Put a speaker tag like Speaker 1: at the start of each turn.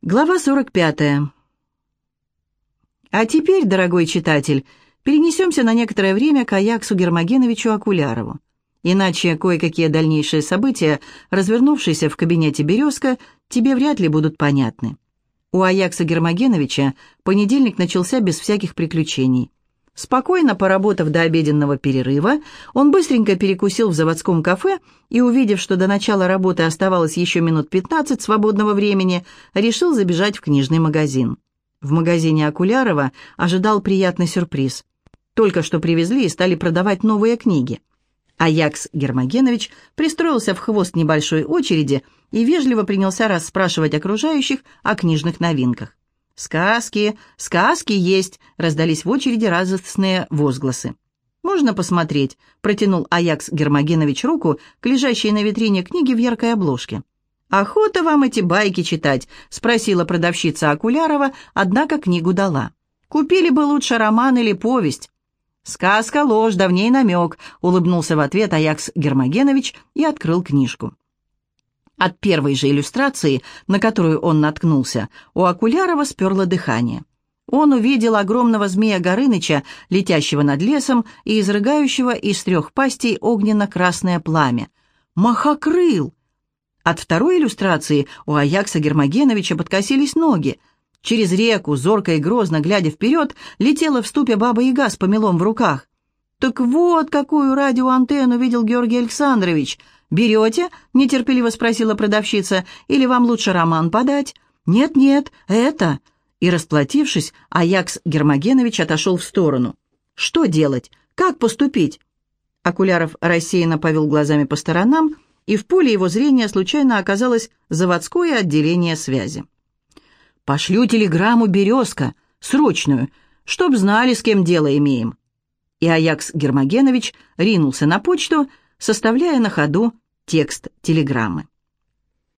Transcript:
Speaker 1: Глава 45. А теперь, дорогой читатель, перенесемся на некоторое время к Аяксу Гермогеновичу Акулярову. Иначе кое-какие дальнейшие события, развернувшиеся в кабинете «Березка», тебе вряд ли будут понятны. У Аякса Гермогеновича понедельник начался без всяких приключений. Спокойно поработав до обеденного перерыва, он быстренько перекусил в заводском кафе и, увидев, что до начала работы оставалось еще минут 15 свободного времени, решил забежать в книжный магазин. В магазине Акулярова ожидал приятный сюрприз. Только что привезли и стали продавать новые книги. Аякс Гермогенович пристроился в хвост небольшой очереди и вежливо принялся расспрашивать окружающих о книжных новинках. «Сказки, сказки есть!» — раздались в очереди радостные возгласы. «Можно посмотреть?» — протянул Аякс Гермогенович руку к лежащей на витрине книге в яркой обложке. «Охота вам эти байки читать?» — спросила продавщица Акулярова, однако книгу дала. «Купили бы лучше роман или повесть». «Сказка, ложь, давней намек», — улыбнулся в ответ Аякс Гермогенович и открыл книжку. От первой же иллюстрации, на которую он наткнулся, у Акулярова сперло дыхание. Он увидел огромного змея Горыныча, летящего над лесом и изрыгающего из трех пастей огненно-красное пламя. «Махокрыл!» От второй иллюстрации у Аякса Гермогеновича подкосились ноги. Через реку, зорко и грозно глядя вперед, летела в ступе баба-яга с помелом в руках. «Так вот, какую радиоантенну видел Георгий Александрович!» «Берете?» — нетерпеливо спросила продавщица. «Или вам лучше роман подать?» «Нет-нет, это...» И, расплатившись, Аякс Гермогенович отошел в сторону. «Что делать? Как поступить?» Акуляров рассеянно повел глазами по сторонам, и в поле его зрения случайно оказалось заводское отделение связи. «Пошлю телеграмму «Березка», срочную, чтоб знали, с кем дело имеем». И Аякс Гермогенович ринулся на почту, составляя на ходу текст телеграммы.